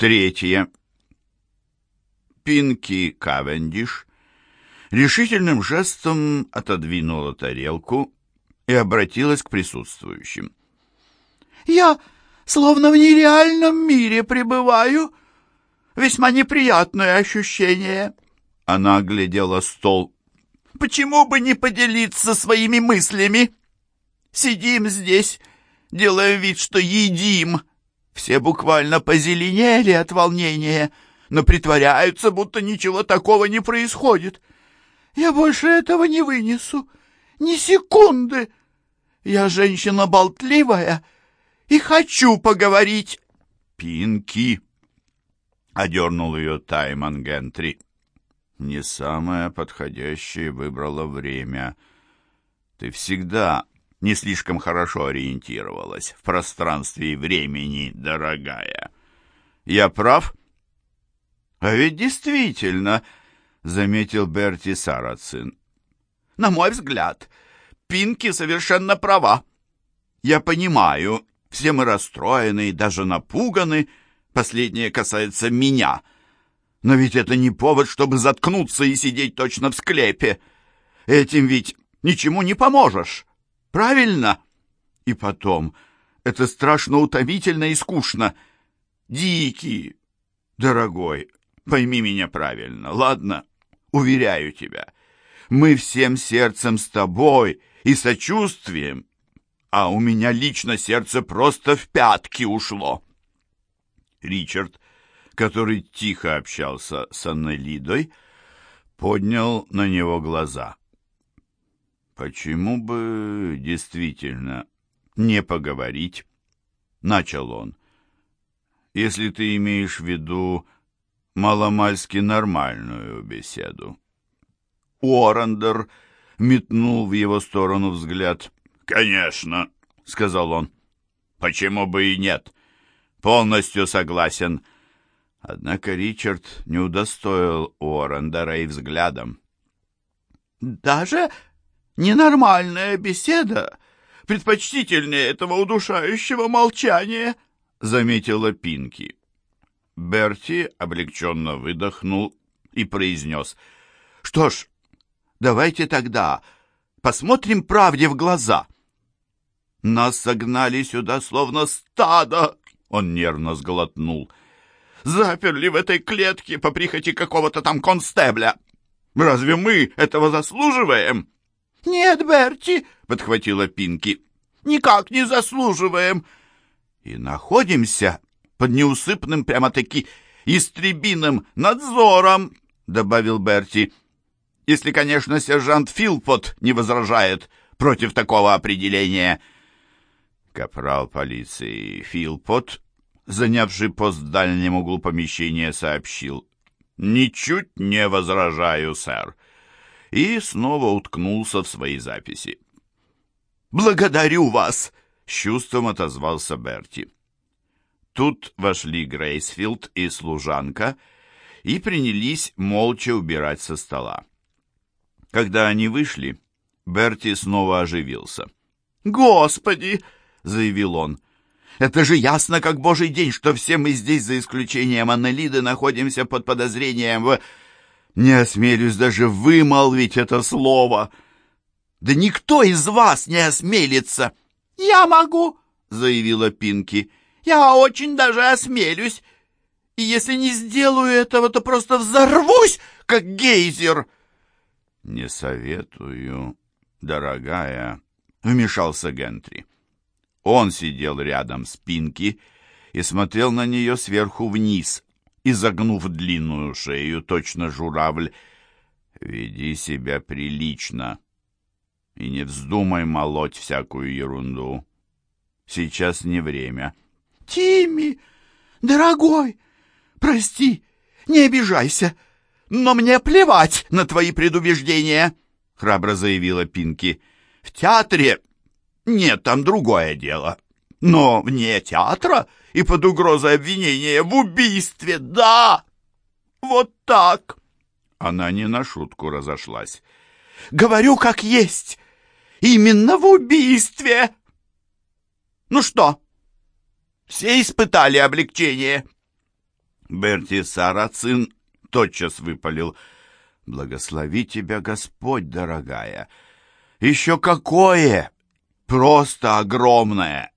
Третье. Пинки Кавендиш решительным жестом отодвинула тарелку и обратилась к присутствующим. «Я словно в нереальном мире пребываю. Весьма неприятное ощущение». Она оглядела стол. «Почему бы не поделиться своими мыслями? Сидим здесь, делаем вид, что едим. Все буквально позеленели от волнения, но притворяются, будто ничего такого не происходит. Я больше этого не вынесу. Ни секунды. Я женщина болтливая и хочу поговорить. Пинки, — одернул ее Таймон Гентри. Не самое подходящее выбрала время. Ты всегда не слишком хорошо ориентировалась в пространстве и времени, дорогая. Я прав? А ведь действительно, — заметил Берти Сарацин. На мой взгляд, Пинки совершенно права. Я понимаю, все мы расстроены и даже напуганы. Последнее касается меня. Но ведь это не повод, чтобы заткнуться и сидеть точно в склепе. Этим ведь ничему не поможешь. Правильно? И потом, это страшно утомительно и скучно. Дикий, дорогой, пойми меня правильно, ладно? Уверяю тебя, мы всем сердцем с тобой и сочувствием, а у меня лично сердце просто в пятки ушло. Ричард, который тихо общался с Аннелидой, поднял на него глаза. «Почему бы действительно не поговорить?» — начал он. «Если ты имеешь в виду маломальски нормальную беседу». Уоррендер метнул в его сторону взгляд. «Конечно», — сказал он. «Почему бы и нет? Полностью согласен». Однако Ричард не удостоил Уоррендера и взглядом. «Даже ненормальная беседа, предпочтительнее этого удушающего молчания», — заметила Пинки. Берти облегченно выдохнул и произнес. «Что ж, давайте тогда посмотрим правде в глаза». «Нас согнали сюда словно стадо», — он нервно сглотнул. «Заперли в этой клетке по прихоти какого-то там констебля. Разве мы этого заслуживаем?» «Нет, Берти», — подхватила Пинки, — «никак не заслуживаем». «И находимся под неусыпным прямо-таки истребиным надзором», — добавил Берти. «Если, конечно, сержант Филпот не возражает против такого определения». Капрал полиции Филпот, занявший пост в дальнем углу помещения, сообщил. «Ничуть не возражаю, сэр» и снова уткнулся в свои записи. «Благодарю вас!» — с чувством отозвался Берти. Тут вошли Грейсфилд и служанка и принялись молча убирать со стола. Когда они вышли, Берти снова оживился. «Господи!» — заявил он. «Это же ясно, как божий день, что все мы здесь, за исключением Аннелиды, находимся под подозрением в...» Не осмелюсь даже вымолвить это слово. Да никто из вас не осмелится. Я могу, заявила Пинки. Я очень даже осмелюсь. И если не сделаю этого, то просто взорвусь, как гейзер. Не советую, дорогая, вмешался Гентри. Он сидел рядом с Пинки и смотрел на нее сверху вниз, изогнув длинную шею, точно журавль. «Веди себя прилично и не вздумай молоть всякую ерунду. Сейчас не время». «Тимми, дорогой, прости, не обижайся, но мне плевать на твои предубеждения», — храбро заявила Пинки. «В театре нет, там другое дело». Но вне театра и под угрозой обвинения в убийстве, да! Вот так!» Она не на шутку разошлась. «Говорю, как есть! Именно в убийстве!» «Ну что, все испытали облегчение?» Берти Сарацин тотчас выпалил. «Благослови тебя, Господь, дорогая! Еще какое! Просто огромное!»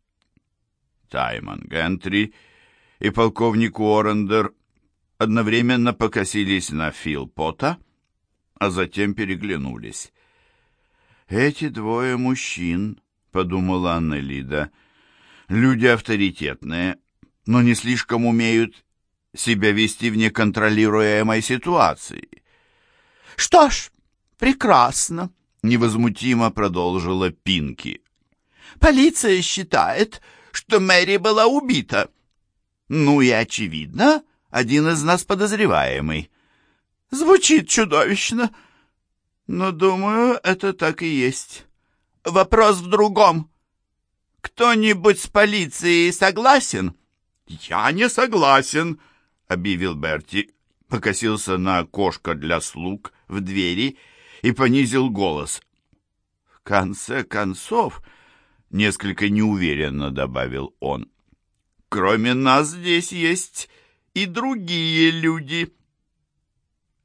Таймон Гентри и полковник Уоррендер одновременно покосились на Филпота, а затем переглянулись. «Эти двое мужчин», — подумала Анна Лида, — «люди авторитетные, но не слишком умеют себя вести в неконтролируемой ситуации». «Что ж, прекрасно», — невозмутимо продолжила Пинки. «Полиция считает, что Мэри была убита. Ну и, очевидно, один из нас подозреваемый. Звучит чудовищно, но, думаю, это так и есть. Вопрос в другом. Кто-нибудь с полицией согласен? Я не согласен, объявил Берти, покосился на окошко для слуг в двери и понизил голос. В конце концов, несколько неуверенно добавил он, кроме нас здесь есть и другие люди.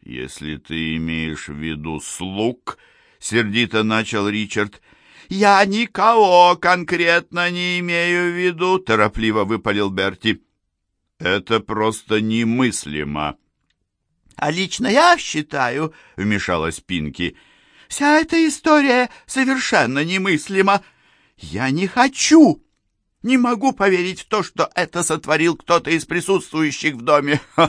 «Если ты имеешь в виду слуг», — сердито начал Ричард, — «Я никого конкретно не имею в виду», — торопливо выпалил Берти. «Это просто немыслимо». «А лично я считаю», — вмешалась Пинки, — «вся эта история совершенно немыслима. Я не хочу, не могу поверить в то, что это сотворил кто-то из присутствующих в доме.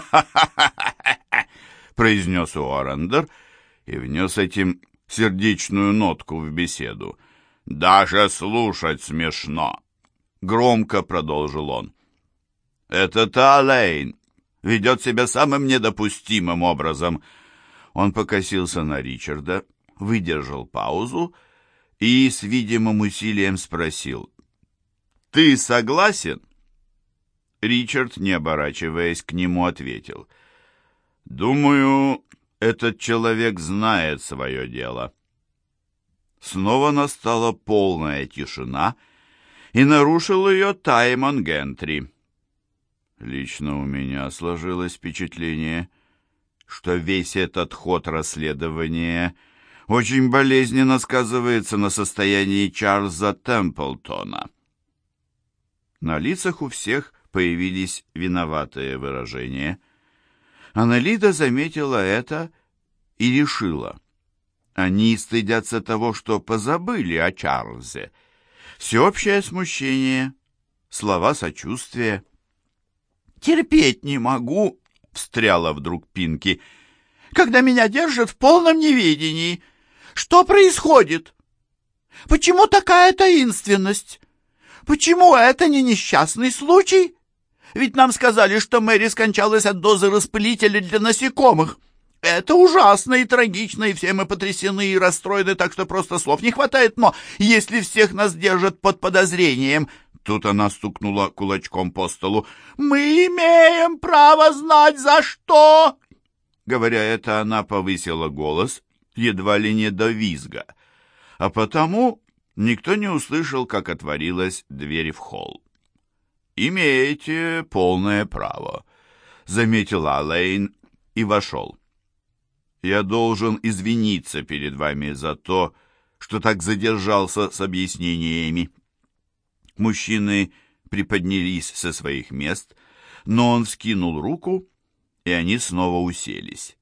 произнес Уоррендер и внес этим сердечную нотку в беседу. «Даже слушать смешно!» Громко продолжил он. «Это та Лейн ведет себя самым недопустимым образом». Он покосился на Ричарда, выдержал паузу и с видимым усилием спросил. «Ты согласен?» Ричард, не оборачиваясь к нему, ответил. «Думаю, этот человек знает свое дело». Снова настала полная тишина, и нарушил ее Таймон Гентри. Лично у меня сложилось впечатление, что весь этот ход расследования очень болезненно сказывается на состоянии Чарльза Темплтона. На лицах у всех появились виноватые выражения. Аналида заметила это и решила. Они стыдятся того, что позабыли о Чарльзе. Всеобщее смущение, слова сочувствия. «Терпеть не могу», — встряла вдруг Пинки, — «когда меня держат в полном неведении. Что происходит? Почему такая таинственность?» Почему это не несчастный случай? Ведь нам сказали, что Мэри скончалась от дозы распылителя для насекомых. Это ужасно и трагично, и все мы потрясены и расстроены, так что просто слов не хватает. Но если всех нас держат под подозрением...» Тут она стукнула кулачком по столу. «Мы имеем право знать, за что!» Говоря это, она повысила голос, едва ли не до визга. А потому никто не услышал, как отворилась дверь в холл. «Имеете полное право», — заметил Алейн и вошел. «Я должен извиниться перед вами за то, что так задержался с объяснениями». Мужчины приподнялись со своих мест, но он скинул руку, и они снова уселись.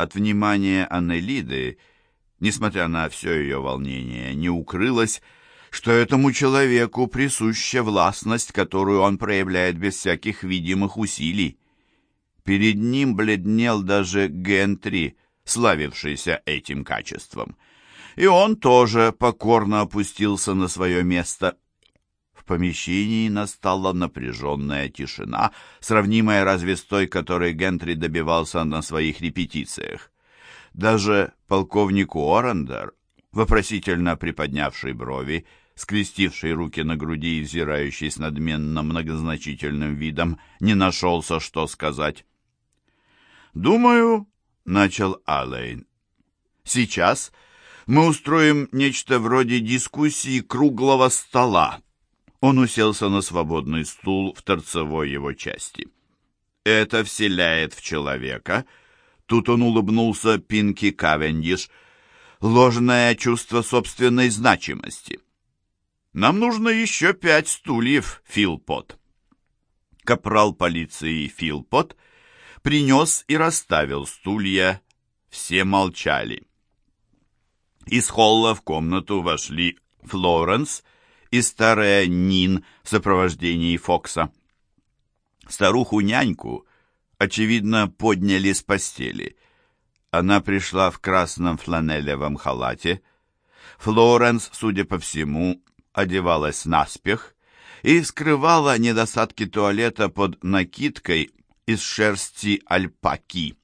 От внимания Аннелиды несмотря на все ее волнение, не укрылось, что этому человеку присуща властность, которую он проявляет без всяких видимых усилий. Перед ним бледнел даже Гентри, славившийся этим качеством. И он тоже покорно опустился на свое место. Помещении настала напряженная тишина, сравнимая разве с той, которой Гентри добивался на своих репетициях. Даже полковник Уоррендер, вопросительно приподнявший брови, скрестивший руки на груди и взирающий с надменно многозначительным видом, не нашелся, что сказать. «Думаю», — начал Аллейн, — «сейчас мы устроим нечто вроде дискуссии круглого стола». Он уселся на свободный стул в торцевой его части. Это вселяет в человека, тут он улыбнулся Пинки Кавендиш, ложное чувство собственной значимости. Нам нужно еще пять стульев, Филпот. Капрал полиции Филпот принес и расставил стулья. Все молчали. Из холла в комнату вошли Флоренс и старая Нин в сопровождении Фокса. Старуху-няньку, очевидно, подняли с постели. Она пришла в красном фланелевом халате. Флоренс, судя по всему, одевалась наспех и скрывала недостатки туалета под накидкой из шерсти альпаки.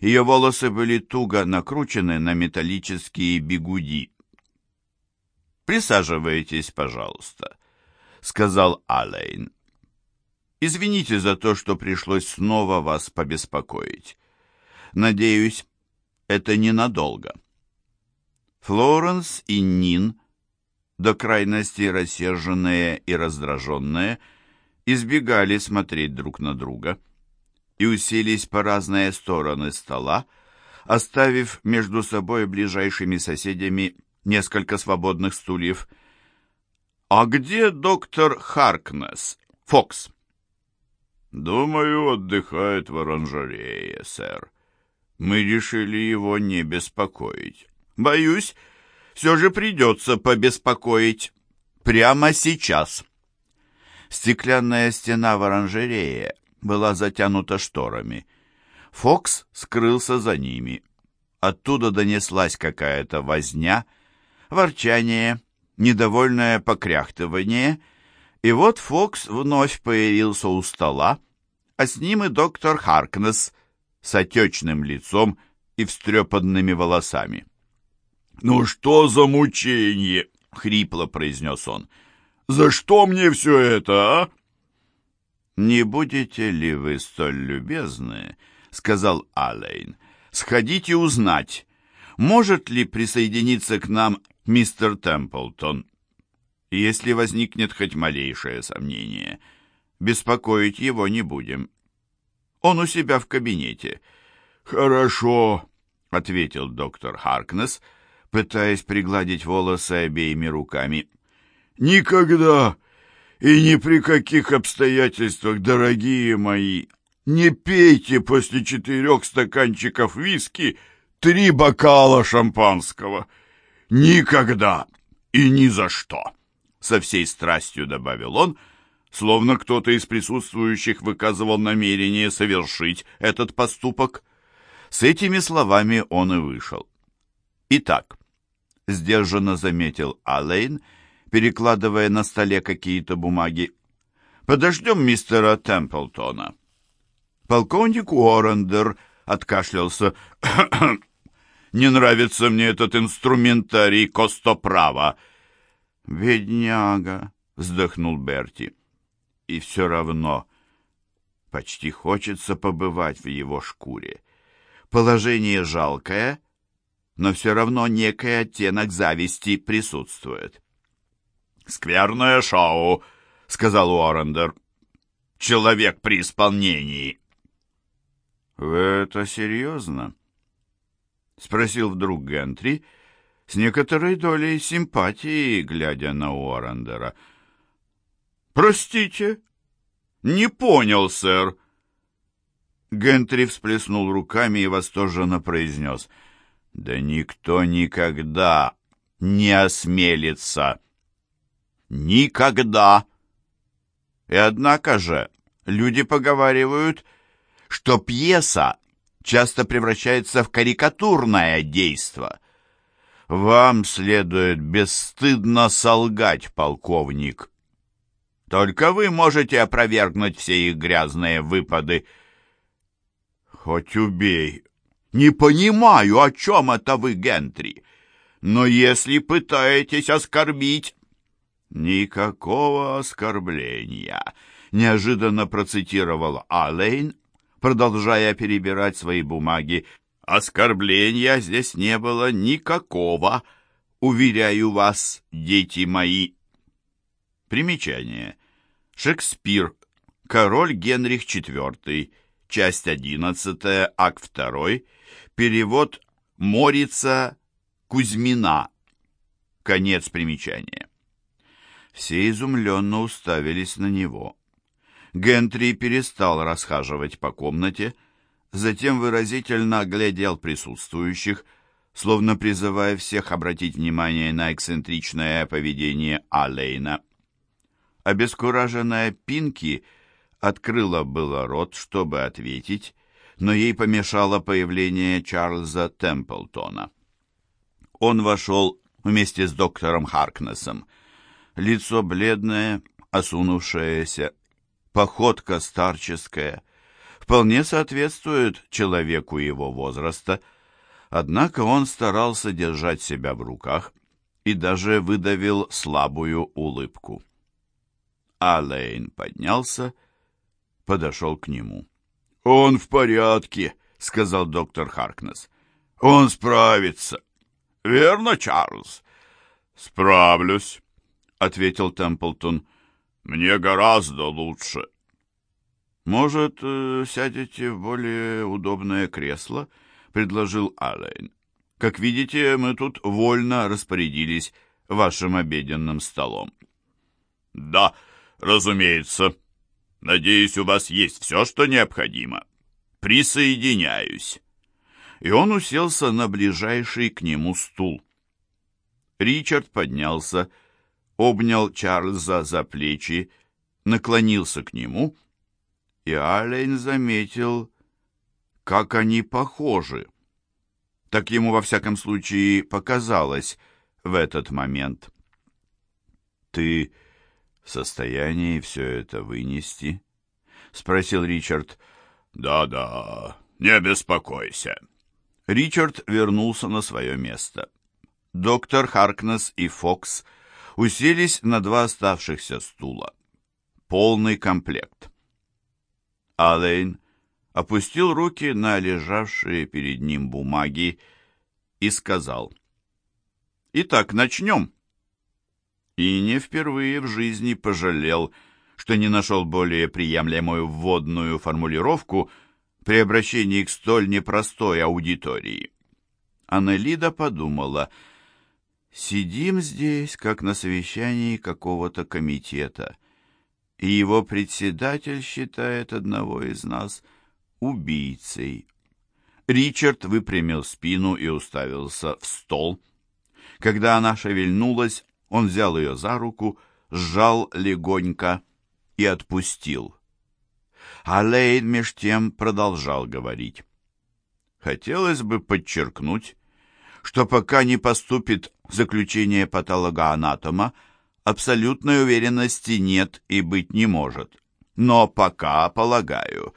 Ее волосы были туго накручены на металлические бигуди. «Присаживайтесь, пожалуйста», — сказал Алейн. «Извините за то, что пришлось снова вас побеспокоить. Надеюсь, это ненадолго». Флоренс и Нин, до крайности рассерженные и раздраженные, избегали смотреть друг на друга и уселись по разные стороны стола, оставив между собой ближайшими соседями несколько свободных стульев. «А где доктор Харкнес, Фокс?» «Думаю, отдыхает в оранжерее, сэр. Мы решили его не беспокоить. Боюсь, все же придется побеспокоить. Прямо сейчас». Стеклянная стена в оранжерее была затянута шторами. Фокс скрылся за ними. Оттуда донеслась какая-то возня, ворчание, недовольное покряхтывание, и вот Фокс вновь появился у стола, а с ним и доктор Харкнес с отечным лицом и встрепанными волосами. «Ну что за мучение?» — хрипло произнес он. «За что мне все это, а?» «Не будете ли вы столь любезны, — сказал Алейн, — сходите узнать, может ли присоединиться к нам мистер Темплтон? Если возникнет хоть малейшее сомнение, беспокоить его не будем. Он у себя в кабинете». «Хорошо», — ответил доктор Харкнес, пытаясь пригладить волосы обеими руками. «Никогда и ни при каких обстоятельствах, дорогие мои, не пейте после четырех стаканчиков виски три бокала шампанского. Никогда и ни за что!» Со всей страстью добавил он, словно кто-то из присутствующих выказывал намерение совершить этот поступок. С этими словами он и вышел. «Итак», — сдержанно заметил Алейн, — перекладывая на столе какие-то бумаги. «Подождем мистера Темплтона». Полковник Уоррендер откашлялся. «Не нравится мне этот инструментарий Костоправа». «Бедняга», — вздохнул Берти. «И все равно почти хочется побывать в его шкуре. Положение жалкое, но все равно некий оттенок зависти присутствует». «Скверное шоу», — сказал Уоррендер. «Человек при исполнении». «Вы это серьезно?» — спросил вдруг Гентри с некоторой долей симпатии, глядя на Уоррендера. «Простите, не понял, сэр». Гентри всплеснул руками и восторженно произнес. «Да никто никогда не осмелится!» Никогда. И однако же люди поговаривают, что пьеса часто превращается в карикатурное действо. Вам следует бесстыдно солгать, полковник. Только вы можете опровергнуть все их грязные выпады. Хоть убей. Не понимаю, о чем это вы, Гентри. Но если пытаетесь оскорбить «Никакого оскорбления», — неожиданно процитировал Алейн, продолжая перебирать свои бумаги. «Оскорбления здесь не было никакого, уверяю вас, дети мои». Примечание. Шекспир. Король Генрих IV, часть 11, акт 2, перевод Морица Кузьмина. Конец примечания. Все изумленно уставились на него. Гентри перестал расхаживать по комнате, затем выразительно оглядел присутствующих, словно призывая всех обратить внимание на эксцентричное поведение Алейна. Обескураженная Пинки открыла было рот, чтобы ответить, но ей помешало появление Чарльза Темплтона. Он вошел вместе с доктором Харкнесом. Лицо бледное, осунувшееся, походка старческая, вполне соответствует человеку его возраста, однако он старался держать себя в руках и даже выдавил слабую улыбку. Алейн поднялся, подошел к нему. «Он в порядке», — сказал доктор Харкнес. «Он справится». «Верно, Чарльз?» «Справлюсь», — ответил Темплтон. «Мне гораздо лучше». «Может, э, сядете в более удобное кресло?» — предложил Аллен. «Как видите, мы тут вольно распорядились вашим обеденным столом». «Да, разумеется. Надеюсь, у вас есть все, что необходимо. Присоединяюсь». И он уселся на ближайший к нему стул. Ричард поднялся, обнял Чарльза за плечи, наклонился к нему — и Алейн заметил, как они похожи. Так ему, во всяком случае, показалось в этот момент. «Ты в состоянии все это вынести?» — спросил Ричард. «Да-да, не беспокойся». Ричард вернулся на свое место. Доктор Харкнес и Фокс уселись на два оставшихся стула. Полный комплект. Алейн опустил руки на лежавшие перед ним бумаги и сказал, «Итак, начнем». И не впервые в жизни пожалел, что не нашел более приемлемую вводную формулировку при обращении к столь непростой аудитории. Аннелида подумала, «Сидим здесь, как на совещании какого-то комитета» и его председатель считает одного из нас убийцей. Ричард выпрямил спину и уставился в стол. Когда она шевельнулась, он взял ее за руку, сжал легонько и отпустил. А Лейн меж тем продолжал говорить. Хотелось бы подчеркнуть, что пока не поступит заключение патологоанатома, абсолютной уверенности нет и быть не может. Но пока, полагаю,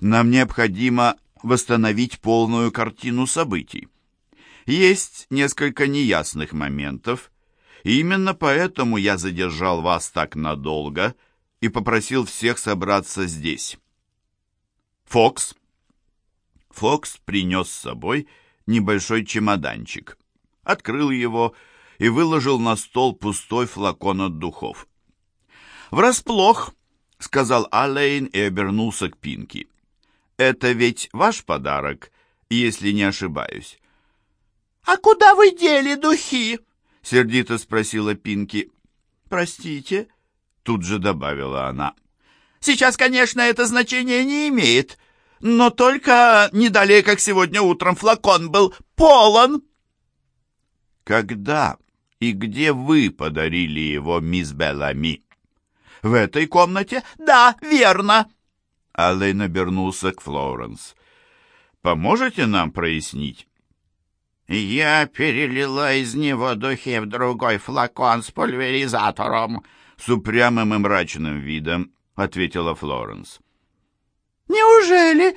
нам необходимо восстановить полную картину событий. Есть несколько неясных моментов, именно поэтому я задержал вас так надолго и попросил всех собраться здесь. Фокс. Фокс принес с собой небольшой чемоданчик. Открыл его и выложил на стол пустой флакон от духов. «Врасплох», — сказал Алейн и обернулся к Пинки. «Это ведь ваш подарок, если не ошибаюсь». «А куда вы дели духи?» — сердито спросила Пинки. «Простите», — тут же добавила она. «Сейчас, конечно, это значение не имеет, но только не далее, как сегодня утром флакон был полон». «Когда и где вы подарили его, мисс Беллами?» «В этой комнате?» «Да, верно!» Аллен обернулся к Флоренс. «Поможете нам прояснить?» «Я перелила из него духи в другой флакон с пульверизатором», — с упрямым и мрачным видом ответила Флоренс. «Неужели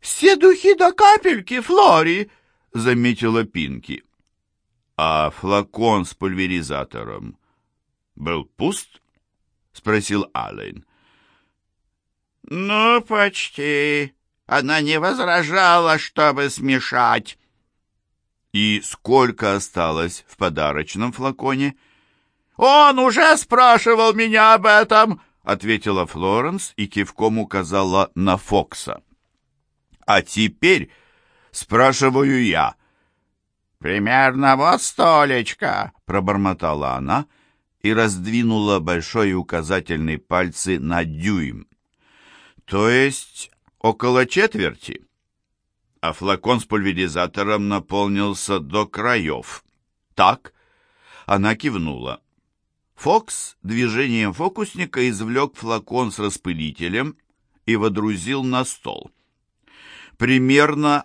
все духи до капельки, Флори?» — заметила Пинки. «А флакон с пульверизатором был пуст?» — спросил Аллен. «Ну, почти. Она не возражала, чтобы смешать». «И сколько осталось в подарочном флаконе?» «Он уже спрашивал меня об этом», — ответила Флоренс и кивком указала на Фокса. «А теперь спрашиваю я». «Примерно вот столечко», — пробормотала она и раздвинула большой и указательный пальцы на дюйм. «То есть около четверти?» А флакон с пульверизатором наполнился до краев. «Так?» Она кивнула. Фокс движением фокусника извлек флакон с распылителем и водрузил на стол. «Примерно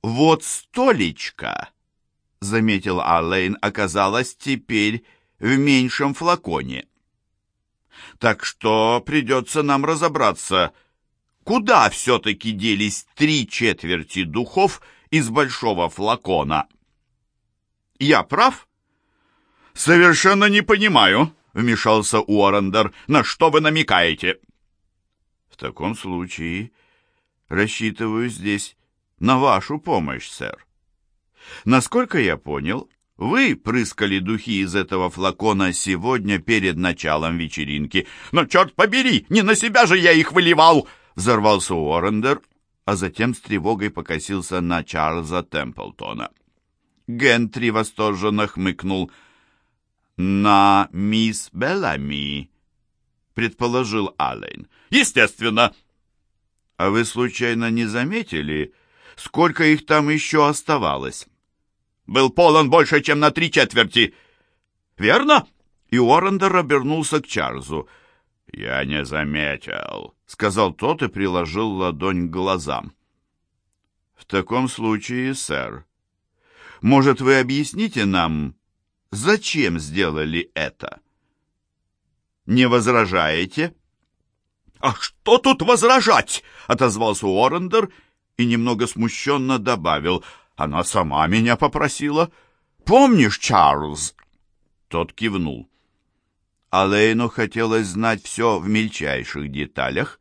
вот столечко», — заметил Аллейн, — оказалось теперь в меньшем флаконе. «Так что придется нам разобраться, куда все-таки делись три четверти духов из большого флакона». «Я прав?» «Совершенно не понимаю», — вмешался Уоррендер. «На что вы намекаете?» «В таком случае рассчитываю здесь на вашу помощь, сэр. Насколько я понял, вы прыскали духи из этого флакона сегодня перед началом вечеринки. Но, черт побери, не на себя же я их выливал!» Взорвался Уоррендер, а затем с тревогой покосился на Чарльза Темплтона. Гентри восторженно хмыкнул — «На мисс Беллами», — предположил Аллен. «Естественно». «А вы случайно не заметили, сколько их там еще оставалось?» «Был полон больше, чем на три четверти». «Верно?» И Уоррендер обернулся к Чарльзу. «Я не заметил», — сказал тот и приложил ладонь к глазам. «В таком случае, сэр, может, вы объясните нам, зачем сделали это? Не возражаете? «А что тут возражать?» — отозвался Уоррендер и немного смущенно добавил. «Она сама меня попросила. Помнишь, Чарльз?» Тот кивнул. Алейну хотелось знать все в мельчайших деталях,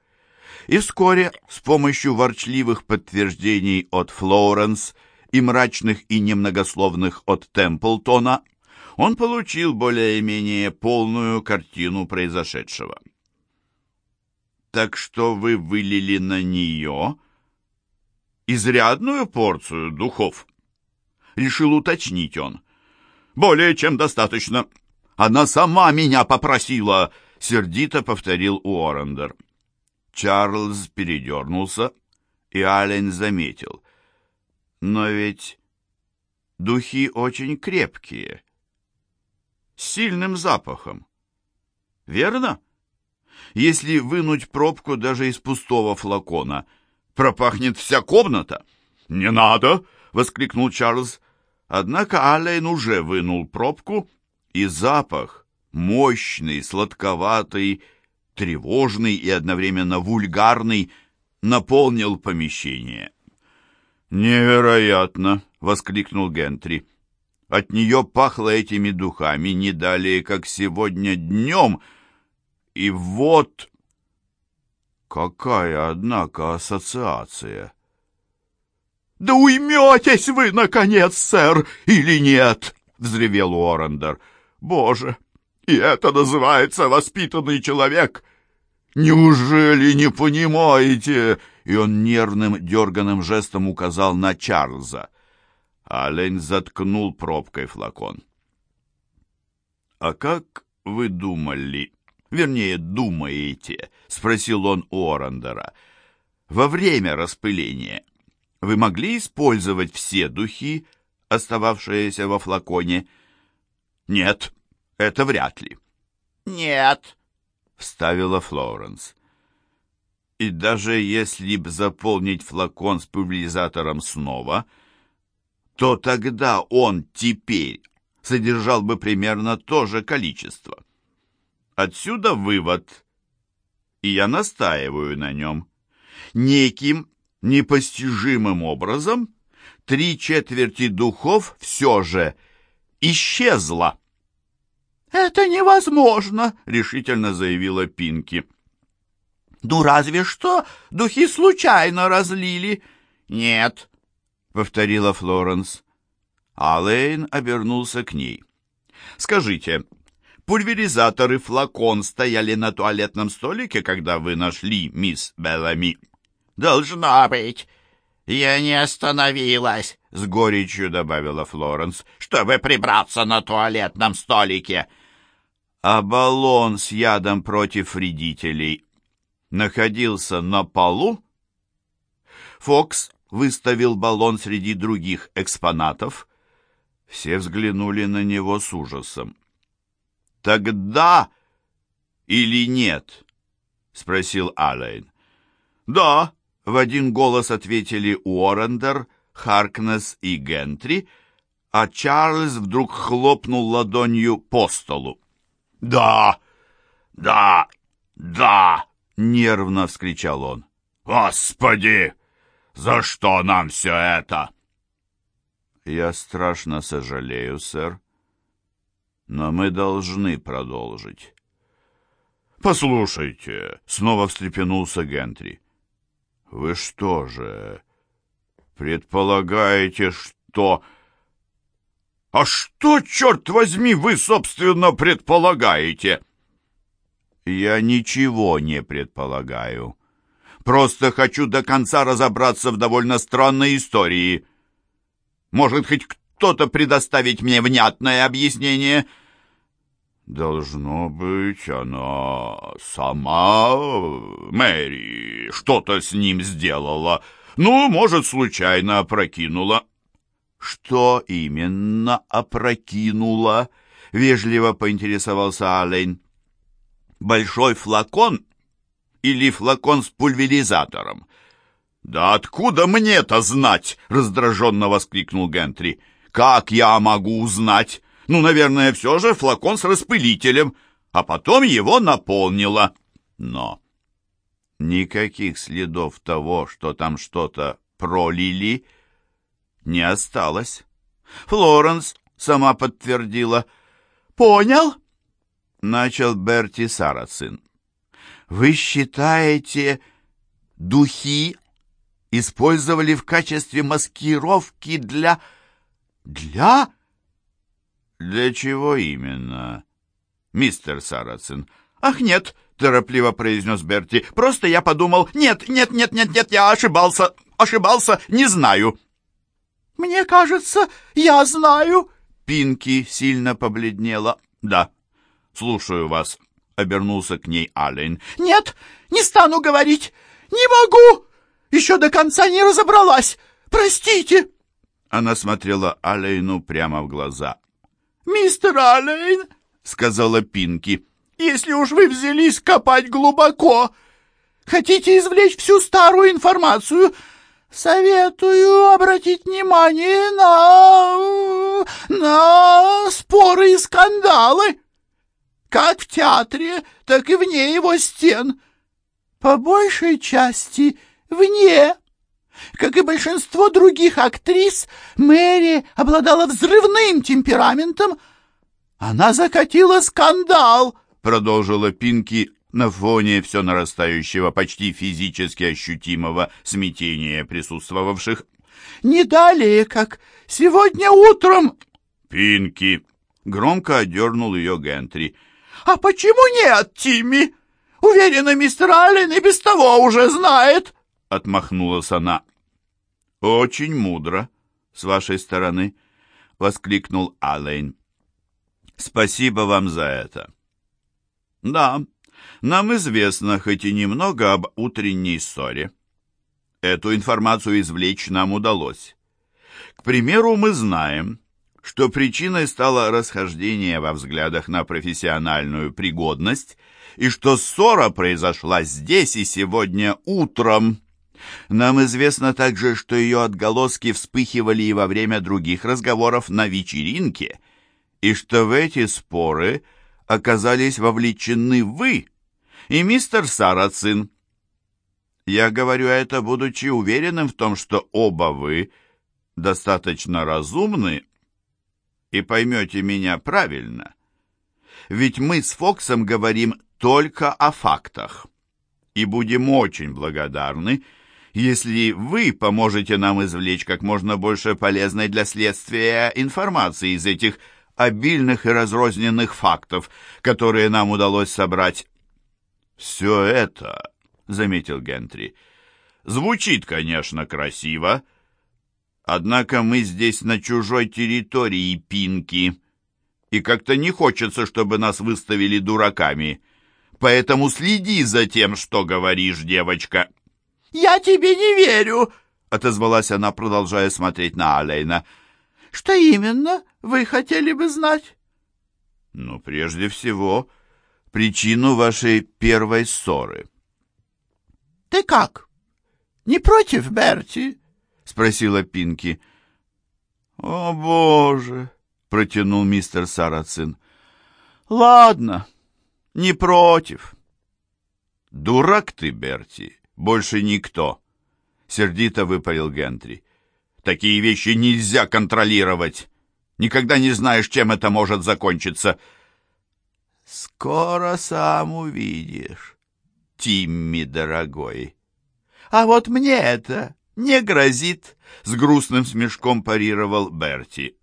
и вскоре с помощью ворчливых подтверждений от Флоренс и мрачных и немногословных от Темплтона он получил более-менее полную картину произошедшего. «Так что вы вылили на нее изрядную порцию духов?» Решил уточнить он. «Более чем достаточно. Она сама меня попросила!» Сердито повторил Уоррендер. Чарльз передернулся, и Аллен заметил. «Но ведь духи очень крепкие сильным запахом. Верно? Если вынуть пробку даже из пустого флакона, пропахнет вся комната. «Не надо!» — воскликнул Чарльз. Однако Аллен уже вынул пробку, и запах, мощный, сладковатый, тревожный и одновременно вульгарный, наполнил помещение. «Невероятно!» — воскликнул Гентри. От нее пахло этими духами не далее, как сегодня днем. И вот... Какая, однако, ассоциация! «Да уйметесь вы, наконец, сэр, или нет?» — взревел Уоррендер. «Боже, и это называется воспитанный человек! Неужели не понимаете?» И он нервным, дерганым жестом указал на Чарльза. Алень заткнул пробкой флакон. «А как вы думали, вернее, думаете?» — спросил он у Орандера. «Во время распыления вы могли использовать все духи, остававшиеся во флаконе?» «Нет, это вряд ли». «Нет», — вставила Флоренс. «И даже если б заполнить флакон с пульверизатором снова...» то тогда он теперь содержал бы примерно то же количество. Отсюда вывод, и я настаиваю на нем. Неким непостижимым образом три четверти духов все же исчезло. «Это невозможно», — решительно заявила Пинки. «Ну, разве что духи случайно разлили». «Нет, повторила Флоренс. Алэйн обернулся к ней. «Скажите, Пульверизатор и флакон стояли на туалетном столике, когда вы нашли мисс Беллами. «Должна быть. Я не остановилась», — с горечью добавила Флоренс, «чтобы прибраться на туалетном столике». А баллон с ядом против вредителей находился на полу? Фокс выставил баллон среди других экспонатов. Все взглянули на него с ужасом. «Тогда или нет?» — спросил Аллен. «Да», — в один голос ответили Уоррендер, Харкнес и Гентри, а Чарльз вдруг хлопнул ладонью по столу. «Да, да, да!» — нервно вскричал он. «Господи! За что нам все это?» «Я страшно сожалею, сэр, но мы должны продолжить». «Послушайте», — снова встрепенулся Гентри. «Вы что же, предполагаете, что...» «А что, черт возьми, вы, собственно, предполагаете?» «Я ничего не предполагаю. Просто хочу до конца разобраться в довольно странной истории. Может, хоть кто-то предоставить мне внятное объяснение?» «Должно быть, она сама, Мэри, что-то с ним сделала. Ну, может, случайно опрокинула». «Что именно опрокинула?» — вежливо поинтересовался Аллен. «Большой флакон или флакон с пульверизатором?» «Да откуда мне-то знать?» — раздраженно воскликнул Гентри. «Как я могу узнать? Ну, наверное, все же флакон с распылителем, а потом его наполнила. Но никаких следов того, что там что-то пролили, не осталось. Флоренс сама подтвердила. «Понял?» — начал Берти Сарацин. «Вы считаете, духи использовали в качестве маскировки для... для...» «Для чего именно?» «Мистер Сарацин». «Ах, нет!» — торопливо произнес Берти. «Просто я подумал... Нет, нет, нет, нет, нет, я ошибался, ошибался, не знаю». «Мне кажется, я знаю». Пинки сильно побледнела. «Да, слушаю вас», — обернулся к ней Аллен. «Нет, не стану говорить. Не могу. Еще до конца не разобралась. Простите». Она смотрела Аллейну прямо в глаза. «Мистер Аллен», — сказала Пинки, — «если уж вы взялись копать глубоко, хотите извлечь всю старую информацию, советую обратить внимание на... на споры и скандалы, как в театре, так и вне его стен, по большей части вне». Как и большинство других актрис, Мэри обладала взрывным темпераментом. Она закатила скандал, продолжила Пинки на фоне все нарастающего, почти физически ощутимого смятения присутствовавших. «Не далее, как сегодня утром...» «Пинки!» — громко одернул ее Гентри. «А почему нет, Тимми? Уверена, мистер Аллен и без того уже знает!» — отмахнулась она. «Очень мудро с вашей стороны», — воскликнул Аллен. «Спасибо вам за это». «Да, нам известно хоть и немного об утренней ссоре. Эту информацию извлечь нам удалось. К примеру, мы знаем, что причиной стало расхождение во взглядах на профессиональную пригодность и что ссора произошла здесь и сегодня утром. Нам известно также, что ее отголоски вспыхивали и во время других разговоров на вечеринке, и что в эти споры оказались вовлечены вы и мистер Сарацин. Я говорю это, будучи уверенным в том, что оба вы достаточно разумны и поймете меня правильно. Ведь мы с Фоксом говорим только о фактах и будем очень благодарны, если вы поможете нам извлечь как можно больше полезной для следствия информации из этих обильных и разрозненных фактов, которые нам удалось собрать. «Все это», — заметил Гентри, — «звучит, конечно, красиво, однако мы здесь на чужой территории, Пинки, и как-то не хочется, чтобы нас выставили дураками, поэтому следи за тем, что говоришь, девочка». «Я тебе не верю», — отозвалась она, продолжая смотреть на Алейна. «Что именно вы хотели бы знать?» «Ну, прежде всего, причину вашей первой ссоры». «Ты как? Не против Берти?» — спросила Пинки. «О, Боже!» — протянул мистер Сарацин. «Ладно, не против». «Дурак ты, Берти, больше никто!» — сердито выпалил Гентри. «Такие вещи нельзя контролировать. Никогда не знаешь, чем это может закончиться». «Скоро сам увидишь, Тимми, дорогой». «А вот мне это не грозит», — с грустным смешком парировал Берти.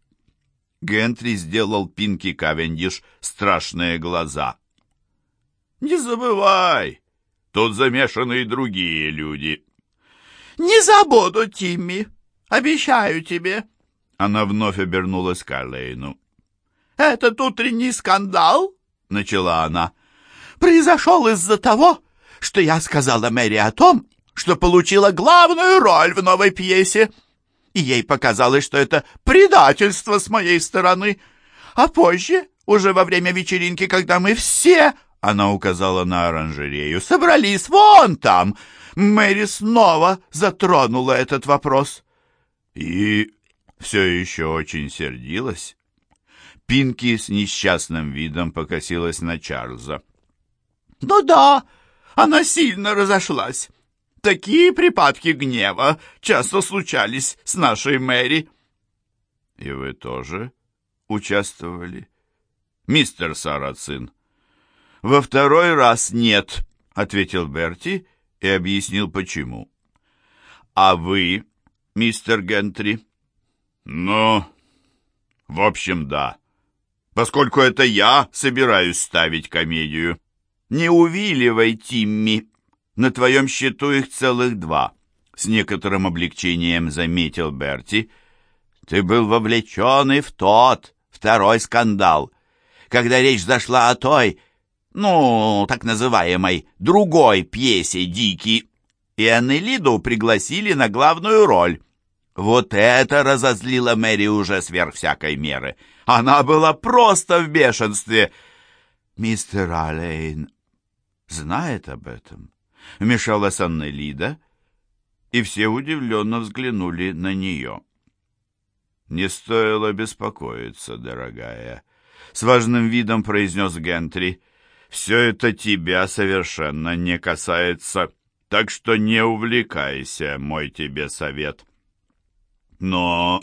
Гентри сделал Пинки Кавендиш страшные глаза. «Не забывай, тут замешаны и другие люди». «Не забуду, Тимми, обещаю тебе». Она вновь обернулась к Арлейну. «Этот утренний скандал, — начала она, — произошел из-за того, что я сказала Мэри о том, что получила главную роль в новой пьесе. И ей показалось, что это предательство с моей стороны. А позже, уже во время вечеринки, когда мы все, — она указала на оранжерею, — собрались вон там, Мэри снова затронула этот вопрос. И все еще очень сердилась. Пинки с несчастным видом покосилась на Чарльза. «Ну да, она сильно разошлась. Такие припадки гнева часто случались с нашей Мэри». «И вы тоже участвовали?» «Мистер Сарацин». «Во второй раз нет», — ответил Берти и объяснил, почему. «А вы, мистер Гентри?» «Ну, в общем, да. Поскольку это я собираюсь ставить комедию. Не увиливай, Тимми. На твоем счету их целых два». С некоторым облегчением заметил Берти. «Ты был вовлечен и в тот, второй скандал, когда речь зашла о той, ну, так называемой, другой пьесе «Дикий», и Аннелиду пригласили на главную роль». Вот это разозлило Мэри уже сверх всякой меры. Она была просто в бешенстве. «Мистер Аллейн знает об этом?» — вмешалась Анна Лида, и все удивленно взглянули на нее. «Не стоило беспокоиться, дорогая», — с важным видом произнес Гентри. «Все это тебя совершенно не касается, так что не увлекайся, мой тебе совет». «Но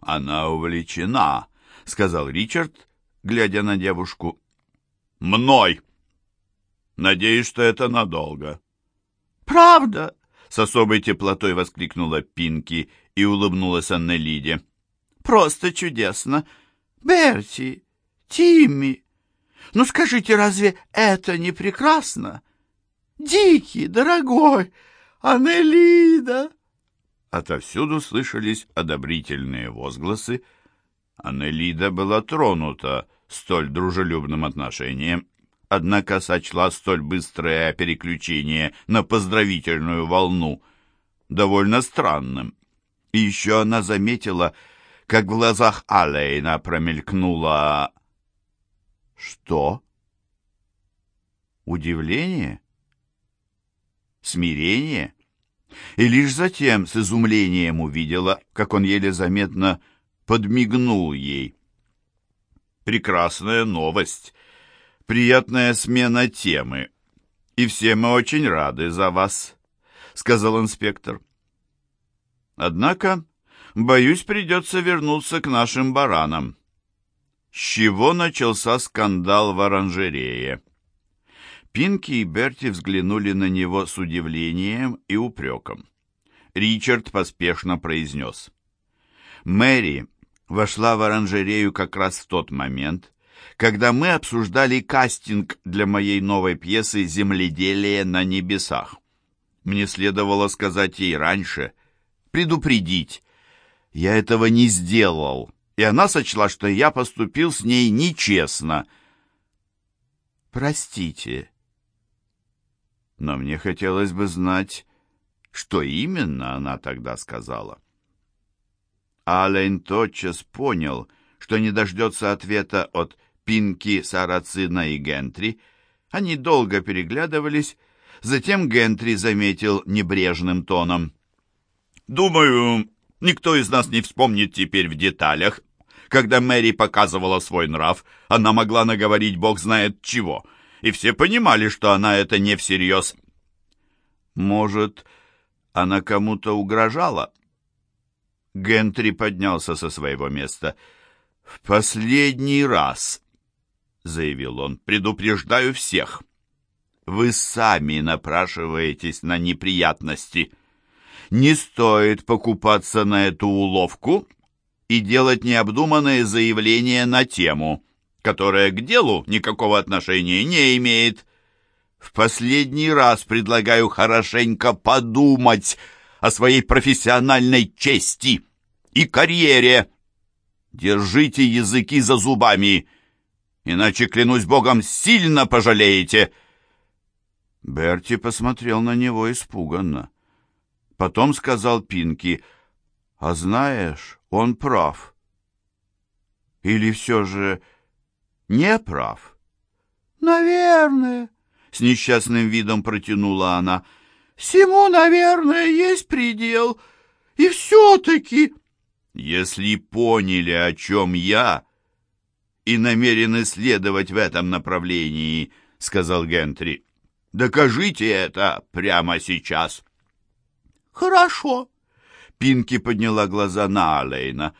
она увлечена», — сказал Ричард, глядя на девушку. «Мной! Надеюсь, что это надолго». «Правда?» — с особой теплотой воскликнула Пинки и улыбнулась Аннелиде. «Просто чудесно! Берти, Тимми, ну скажите, разве это не прекрасно? Дикий, дорогой, Аннелида!» Отовсюду слышались одобрительные возгласы. Аннелида была тронута столь дружелюбным отношением, однако сочла столь быстрое переключение на поздравительную волну довольно странным. И еще она заметила, как в глазах Алейна промелькнуло... Что? Удивление? Смирение? и лишь затем с изумлением увидела, как он еле заметно подмигнул ей. «Прекрасная новость, приятная смена темы, и все мы очень рады за вас», — сказал инспектор. «Однако, боюсь, придется вернуться к нашим баранам». С чего начался скандал в оранжерее? Пинки и Берти взглянули на него с удивлением и упреком. Ричард поспешно произнес. «Мэри вошла в оранжерею как раз в тот момент, когда мы обсуждали кастинг для моей новой пьесы «Земледелие на небесах». Мне следовало сказать ей раньше, предупредить. Я этого не сделал, и она сочла, что я поступил с ней нечестно. Простите. Но мне хотелось бы знать, что именно она тогда сказала. Ален тотчас понял, что не дождется ответа от Пинки, Сарацина и Гентри. Они долго переглядывались, затем Гентри заметил небрежным тоном. «Думаю, никто из нас не вспомнит теперь в деталях. Когда Мэри показывала свой нрав, она могла наговорить бог знает чего, и все понимали, что она это не всерьез». «Может, она кому-то угрожала?» Гентри поднялся со своего места. «В последний раз», — заявил он, — «предупреждаю всех. Вы сами напрашиваетесь на неприятности. Не стоит покупаться на эту уловку и делать необдуманные заявления на тему, которая к делу никакого отношения не имеет. В последний раз предлагаю хорошенько подумать о своей профессиональной чести и карьере. Держите языки за зубами, иначе, клянусь богом, сильно пожалеете». Берти посмотрел на него испуганно. Потом сказал Пинки, «А знаешь, он прав». «Или все же не прав?» «Наверное», — с несчастным видом протянула она, — Всему, наверное, есть предел. И все-таки... Если поняли, о чем я, и намерены следовать в этом направлении, — сказал Гентри, — докажите это прямо сейчас. Хорошо. Пинки подняла глаза на Алейна.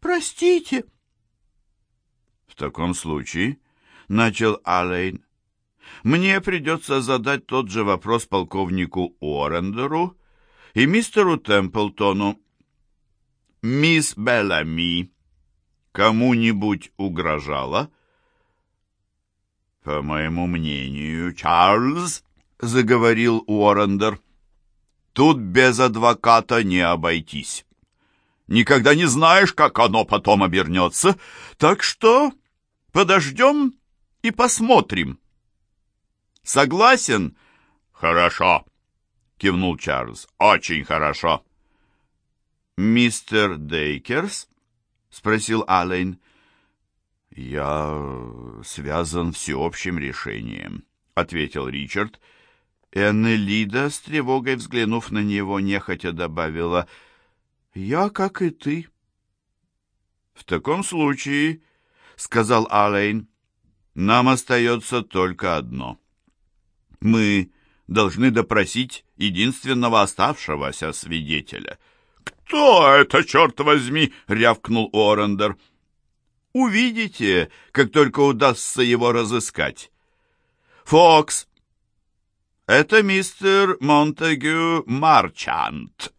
Простите. В таком случае, — начал Алейн, мне придется задать тот же вопрос полковнику Уоррендеру и мистеру Темплтону. «Мисс Беллами кому-нибудь угрожала?» «По моему мнению, Чарльз», — заговорил Уоррендер, — «тут без адвоката не обойтись. Никогда не знаешь, как оно потом обернется, так что подождем и посмотрим». Согласен? Хорошо, кивнул Чарльз. Очень хорошо. Мистер Дейкерс? Спросил Аллен. Я связан всеобщим решением, ответил Ричард. Эннелида, с тревогой взглянув на него, нехотя добавила, «Я, как и ты». «В таком случае, — сказал Аллен, — нам остается только одно — мы должны допросить единственного оставшегося свидетеля. «Кто это, черт возьми?» — рявкнул Орендер. «Увидите, как только удастся его разыскать». «Фокс!» «Это мистер Монтегю Марчант»,